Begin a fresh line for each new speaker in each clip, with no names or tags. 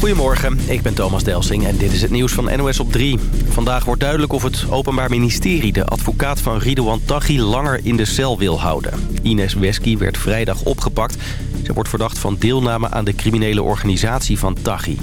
Goedemorgen, ik ben Thomas Delsing en dit is het nieuws van NOS op 3. Vandaag wordt duidelijk of het Openbaar Ministerie de advocaat van Ridouan Taghi langer in de cel wil houden. Ines Wesky werd vrijdag opgepakt. Ze wordt verdacht van deelname aan de criminele organisatie van Taghi.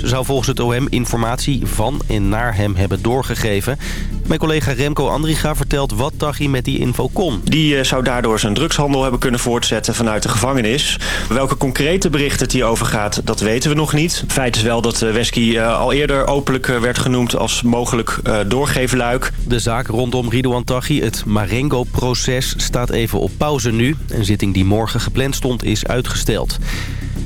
Ze zou volgens het OM informatie van en naar hem hebben doorgegeven. Mijn collega Remco Andriga vertelt wat Taghi met die info kon.
Die eh, zou daardoor zijn drugshandel hebben kunnen voortzetten vanuit de gevangenis. Welke concrete berichten het hierover gaat, dat weten we nog niet. Feit is wel dat uh, Wesky uh, al eerder openlijk werd genoemd als mogelijk doorgeefluik.
De zaak rondom Ridouan Taghi, het Marengo-proces, staat even op pauze nu. Een zitting die morgen gepland stond is uitgesteld.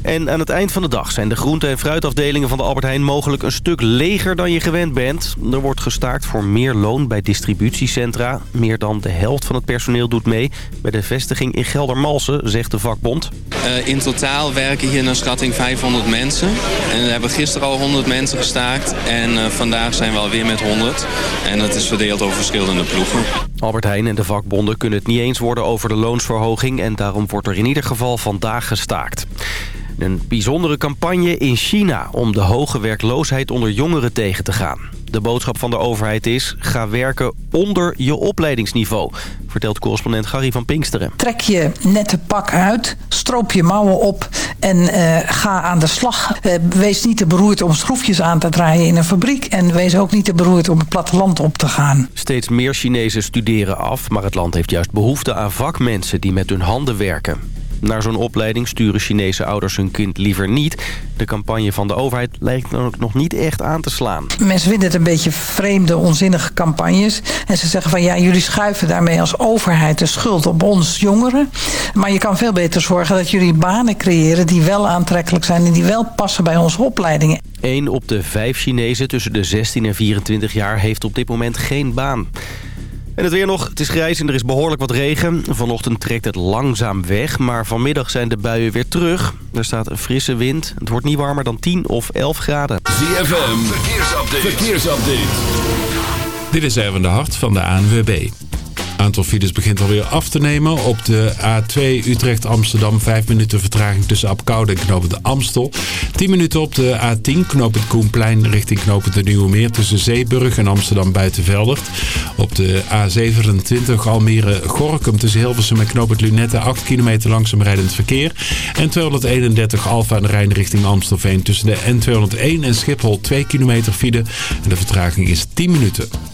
En aan het eind van de dag zijn de groente- en fruitafdelingen van de Albert Heijn mogelijk een stuk leger dan je gewend bent. Er wordt gestaakt voor meer loon bij distributiecentra. Meer dan de helft van het personeel doet mee bij de vestiging in Geldermalsen, zegt de vakbond.
Uh, in totaal werken hier naar schatting 500 mensen. En we hebben gisteren al 100 mensen gestaakt en uh, vandaag zijn we alweer met 100. En dat is verdeeld over verschillende ploegen.
Albert Heijn en de vakbonden kunnen het niet eens worden over de loonsverhoging... en daarom wordt er in ieder geval vandaag gestaakt. Een bijzondere campagne in China om de hoge werkloosheid onder jongeren tegen te gaan. De boodschap van de overheid is, ga werken onder je opleidingsniveau, vertelt correspondent Gary van Pinksteren.
Trek je nette pak uit, stroop je mouwen op en uh, ga aan de slag. Uh, wees niet te beroerd om schroefjes aan te draaien in een fabriek en wees ook niet te beroerd om het platteland op te gaan.
Steeds meer Chinezen studeren af, maar het land heeft juist behoefte aan vakmensen die met hun handen werken. Naar zo'n opleiding sturen Chinese ouders hun kind liever niet. De campagne van de overheid lijkt dan ook nog niet echt aan te slaan.
Mensen vinden het een beetje vreemde, onzinnige campagnes. En ze zeggen van ja, jullie schuiven daarmee als overheid de schuld op ons jongeren. Maar je kan veel beter zorgen dat jullie banen creëren die wel aantrekkelijk zijn... en die wel passen bij onze opleidingen.
Eén op de vijf Chinezen tussen de 16 en 24 jaar heeft op dit moment geen baan. En het weer nog. Het is grijs en er is behoorlijk wat regen. Vanochtend trekt het langzaam weg, maar vanmiddag zijn de buien weer terug. Er staat een frisse wind. Het wordt niet warmer dan 10 of 11 graden.
ZFM, verkeersupdate. verkeersupdate.
Dit is even de hart van de ANWB aantal files begint alweer af te nemen. Op de A2 Utrecht-Amsterdam 5 minuten vertraging tussen Apkoude en Knopen de Amstel. 10 minuten op de A10 Knoop het Koenplein richting Knopen de Nieuwe Meer tussen Zeeburg en Amsterdam Buitenveldert. Op de A27 Almere-Gorkum tussen Hilversum en Knoop Lunette 8 kilometer langzaam rijdend verkeer. En 231 Alfa aan de Rijn richting Amstelveen tussen de N201 en Schiphol 2 kilometer file. En de vertraging is 10 minuten.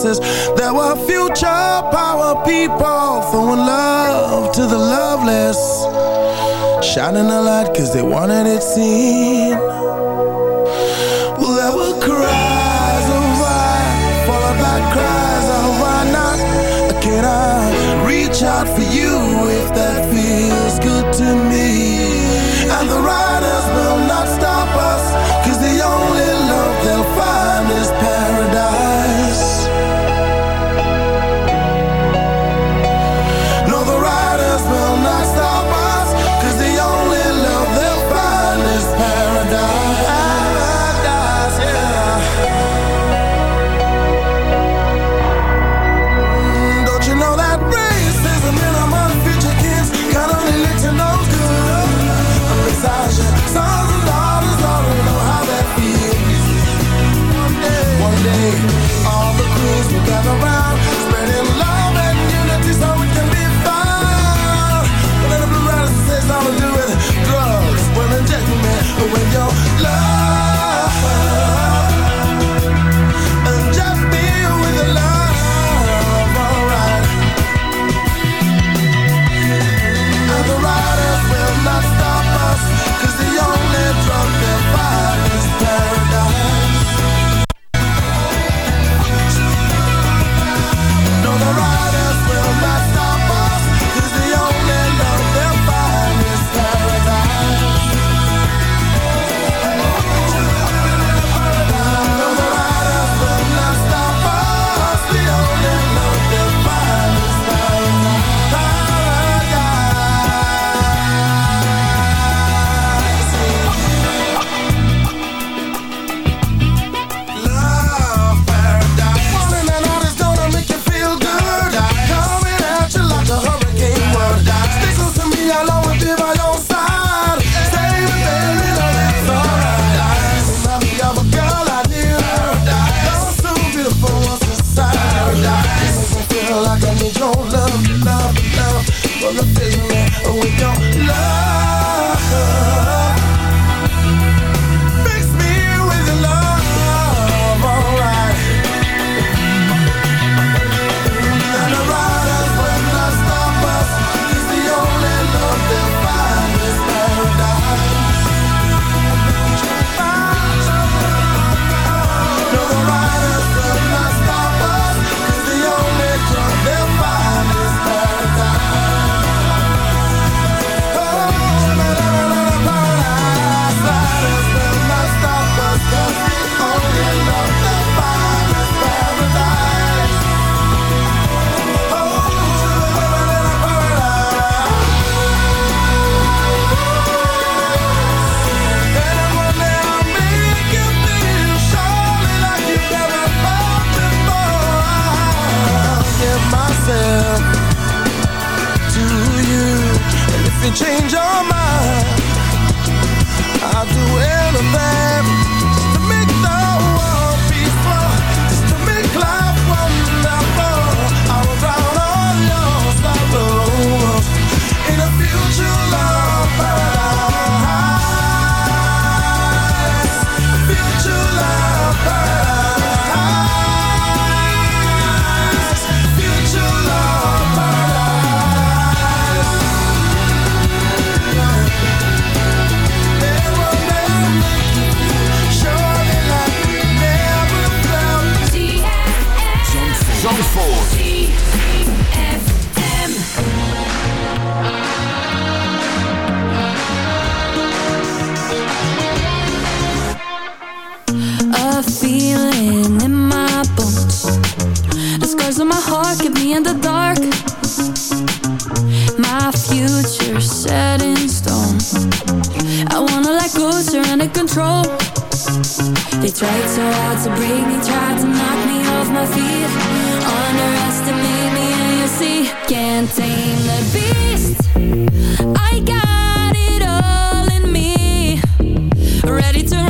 promises. There were future power people throwing love to the loveless. Shining a light cause they wanted it seen.
They tried so hard to break me, tried to knock me off my feet. Underestimate me and you see Can't tame the beast. I got it all in me. Ready to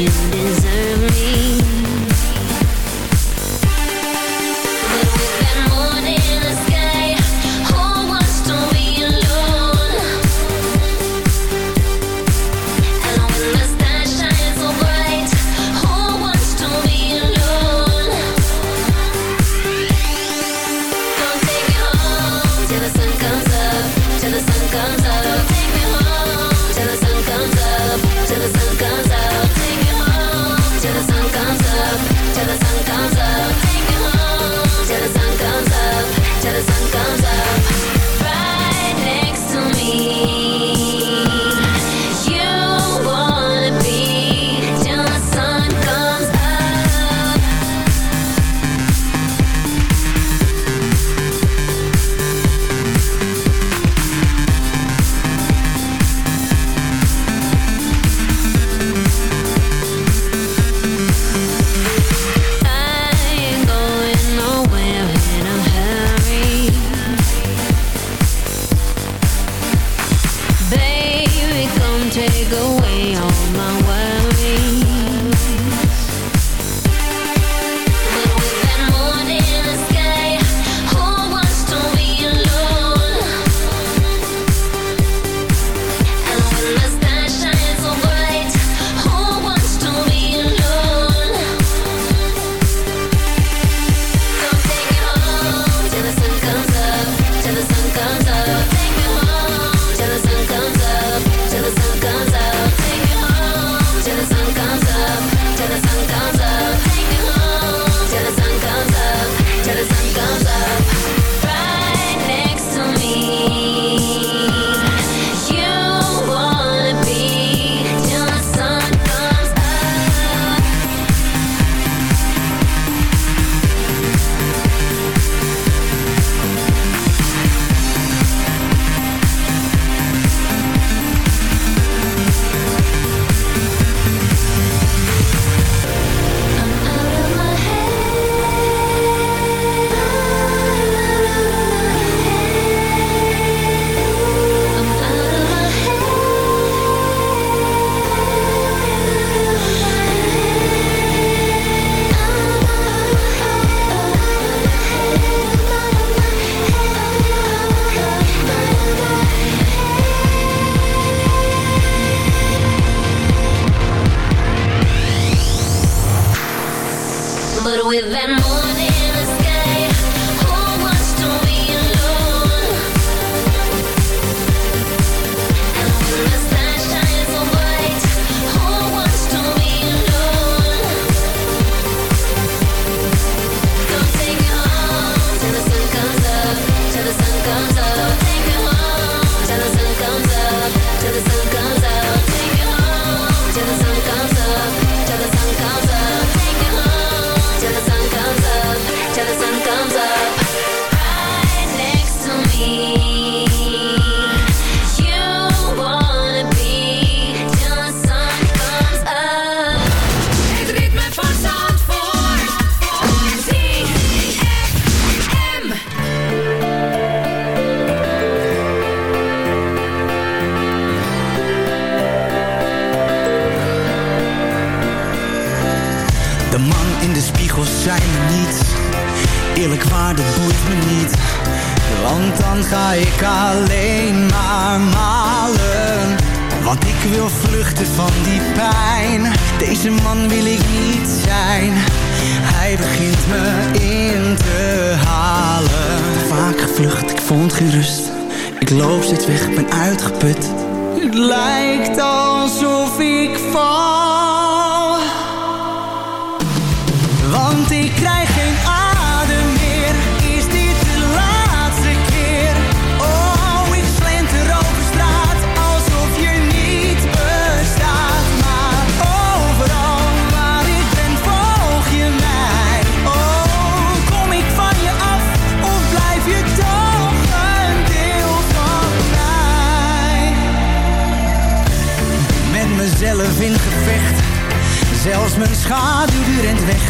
You
deserve in
de spiegel zei me niet. Eerlijk waar, dat boeit me niet. Want dan ga ik alleen maar malen. Want ik wil vluchten van die pijn. Deze man wil ik niet zijn. Hij begint me in te halen. Vaak gevlucht, ik vond geen rust. Ik loop steeds weg, ben uitgeput. Het lijkt alsof ik val want ik krijg geen adem meer. Is dit de laatste keer? Oh, ik slenter over straat alsof je niet bestaat. Maar overal waar ik ben volg je mij. Oh, kom ik van je af of blijf je toch een deel van mij? Met mezelf in gevecht. Zelfs mijn schaduw rent weg.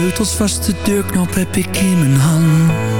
Sleutels vast, de deurknop heb ik in mijn hand.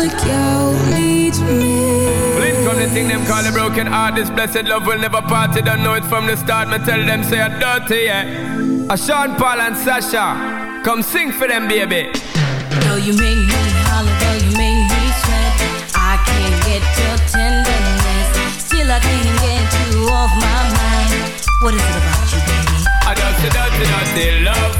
dat ik jou niet mis
on the thing them call a broken heart This blessed love will never part. You don't know it from the start. Me tell them say I'm dirty, yeah. A Sean Paul and Sasha Come sing for them, baby.
Though you make me holler, though you make me sweat I can't get your tenderness. Still I can't get you off my mind. What is it about you, baby?
I dirty, dirty, dirty love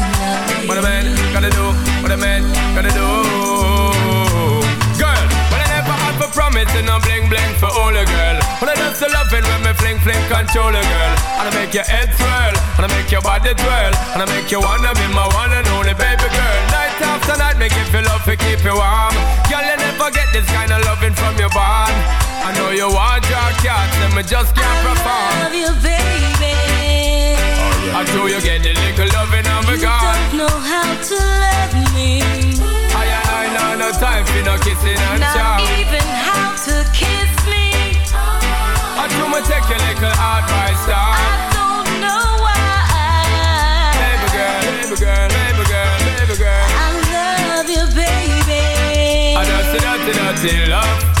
gotta do, what a man gotta do. Girl, when I never had for promise and I'm bling bling for all a girl. When I just the loving when me fling fling control a girl. And I make your head swirl, and I make your body twirl, and I make you wanna be my one and only baby girl. Night after night, make you feel love to keep you warm. Girl, you never get this kind of loving from your bond. I know you want your cat, and me just can't perform.
Love you, baby.
I do you get the little loving of a
You
God.
don't know how to love me.
I I know no time for no kissing and
Not
chow.
even how to kiss me.
I do me take your little advice, dog.
Don't know why.
Baby girl, baby girl, baby girl, baby girl.
I love you, baby.
I dirty, dirty, dirty love.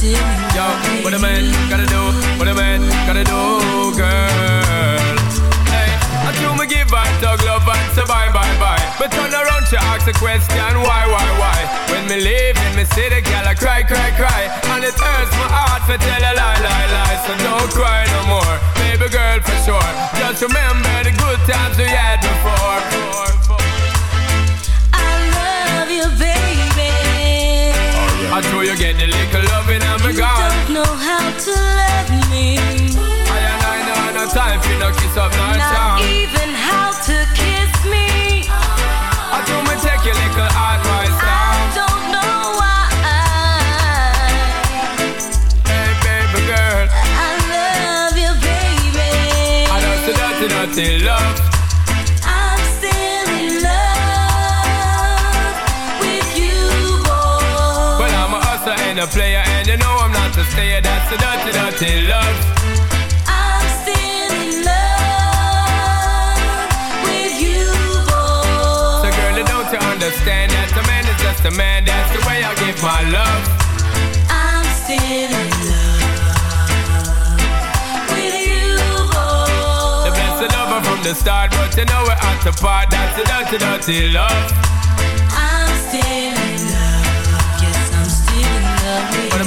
Yo, what a man gotta do, what a man gotta do, girl. Hey, I do me give and talk love and say bye, bye, bye. But turn around, she ask a question, why, why, why? When me leave in me city, girl, I cry, cry, cry. And it hurts my heart to tell a lie, lie, lie. So don't cry no more, baby girl, for sure. Just remember the good times we had before.
I love you, baby.
I know you get the little and me
You don't know how to love me.
I and I know no time for no kiss up, no
you
know
I'm
not to stay. That's the dirty, dirty love.
I'm still in love with you, boy.
So, girl, don't you understand that a man is just a man? That's the way I give my love.
I'm still in love with you, boy.
The blessed lover from the start, but you know we're at the part. That's the dirty, dirty love.
I'm still in love. Yes, I'm still in love with
What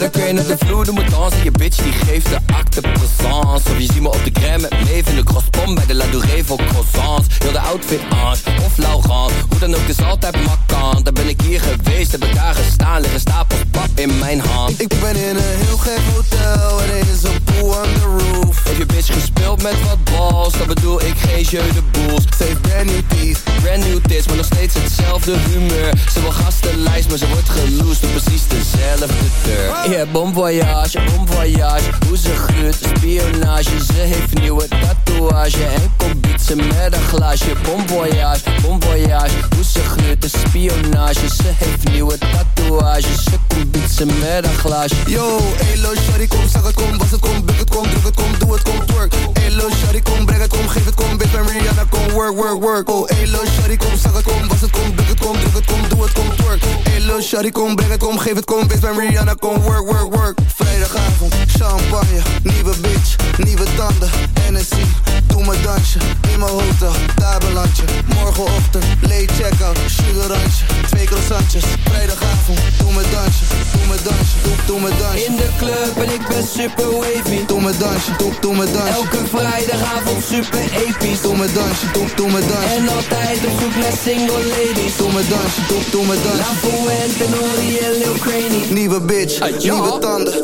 Let her crane op de vloer, doe me dansen. Je bitch die geeft de acte présence. Of je ziet me op de crème met Maeve in de crosspom Bij de La Douree voor croissants. Heel de outfit Ange of Laurent. Hoe dan ook, is altijd makkant Dan ben ik hier geweest, heb ik daar gestaan. Liggen stapels pap in mijn hand.
Ik ben in een heel gek hotel. En er is een pool on the roof.
Heb je bitch gespeeld met wat balls? Dan bedoel ik geen jeu de boels.
Heeft brand new teeth,
Brand new tits, maar nog steeds hetzelfde humeur. Ze wil gastenlijst, maar ze wordt geloosd Door precies dezelfde deur Yeah, bon voyage, bon voyage. Hoe ze gluurt, spionage. Ze heeft nieuwe tatoeage. En komt bietsen met een glaasje. Bon voyage, bon voyage. Hoe ze gluurt, spionage. Ze heeft nieuwe tatoeage. Ze komt bietsen met een glaasje.
Yo, elo, shawty, kom, zag het, kom, was het, kom, buk het, kom, druk het, kom, doe het, kom, twerk. Elo, shawty, kom brengen, kom geef het, kom Big man Rihanna, kom work, work, work. Oh, elo, shawty, kom zak het, kom was het, kom buk het, kom druk het, kom doe het, kom twerk. Elo, shawty, kom brengen, kom geef het, kom Big man Rihanna, kom work, work, work. Vrijdagavond, champagne, nieuwe bitch, nieuwe tanden Hennessy, doe me dansje, in mijn hotel, tabelandje. Morgenochtend, late check-out, sugarantje, twee croissantjes Vrijdagavond, doe me dansje, doe mijn dansje, doe, doe mijn dansje. In
de
club en ik ben super wavy.
Doe me dansje, doe, doe me dansje.
Elke vrijdagavond super episch
Doe me dansje, doe, doe mijn dansje
En altijd op zoek naar single ladies
Doe me dansje, doe, doe mijn dansje
La Fuente, Nori en Lil Craney
Nieuwe bitch, nieuwe tanden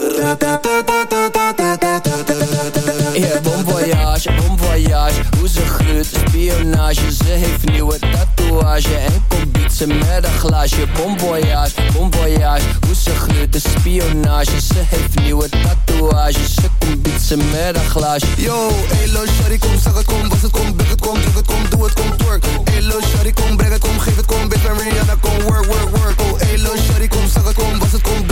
Yeah, bon voyage, voyage. Hoe ze gruurt, spionage. Ze heeft nieuwe tatoeage En komt ze met een glaasje. Bon voyage, bon voyage. Hoe ze gruurt, spionage. Ze heeft nieuwe tatoeage. Ze komt ze met een glaasje.
Yo, elo, Shari, kom, zeg het, kom Was het, kom, bucket, het, kom, druk het, kom Doe het, kom, twerk. Elo, Shari, kom, breng het, kom Geef het, kom, bitch, Rihanna Kom, work, work, work. Oh, elo, Shari, kom, zeg het, kom Was het, kom,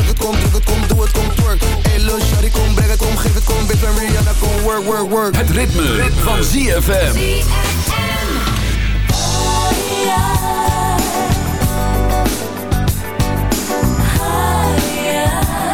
het, kom twerk Hey shawty, kom brengen, kom het, kom bit en Rihanna, kom work, work, work.
Het ritme, ritme. van ZFM
Higher,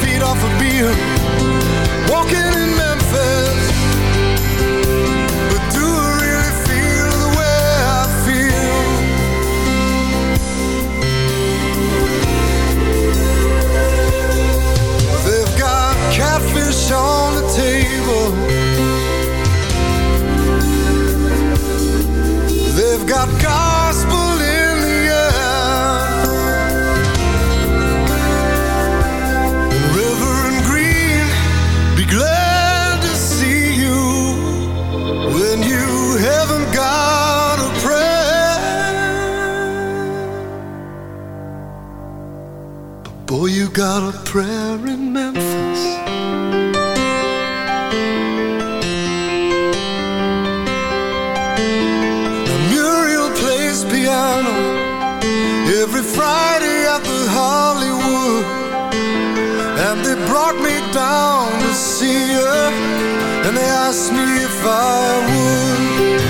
feet off a beer, Walking in Memphis. got a prayer in Memphis. Now Muriel plays piano every Friday at the Hollywood. And they brought me down to see her, and they asked me if I would.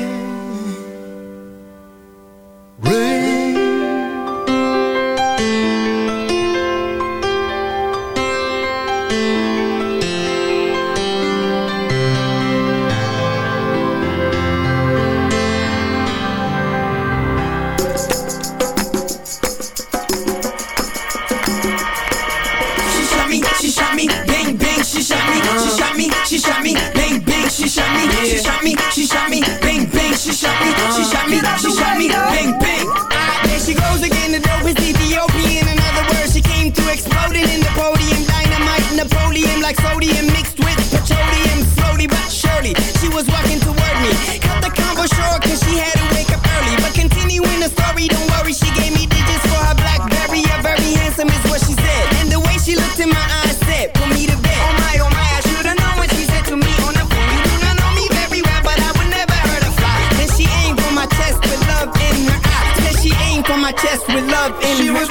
shot me, she shot me, she shot me, bang, bang. Ah, there she goes again, the dope is Ethiopian. In other words, she came to exploding in the podium. Dynamite, Napoleon, like sodium mixed she was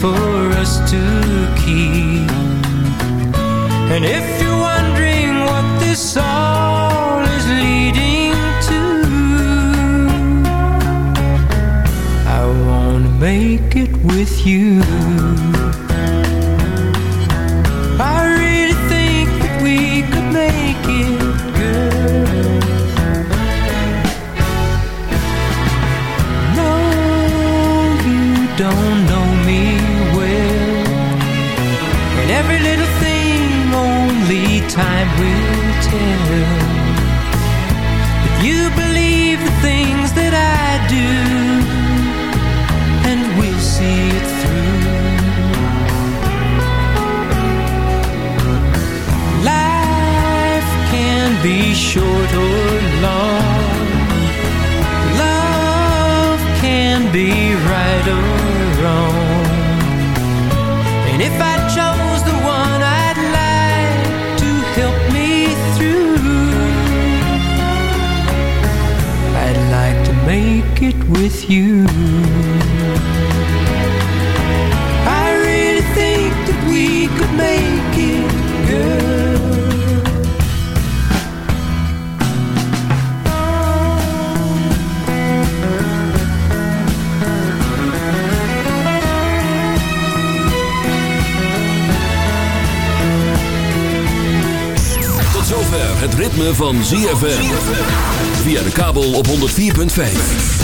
for us to keep. And if you're wondering what this all is leading to, I wanna make it with you. With you. I really think that we could make it.
Tot zover het ritme van ZFM. Via de kabel op 104.5.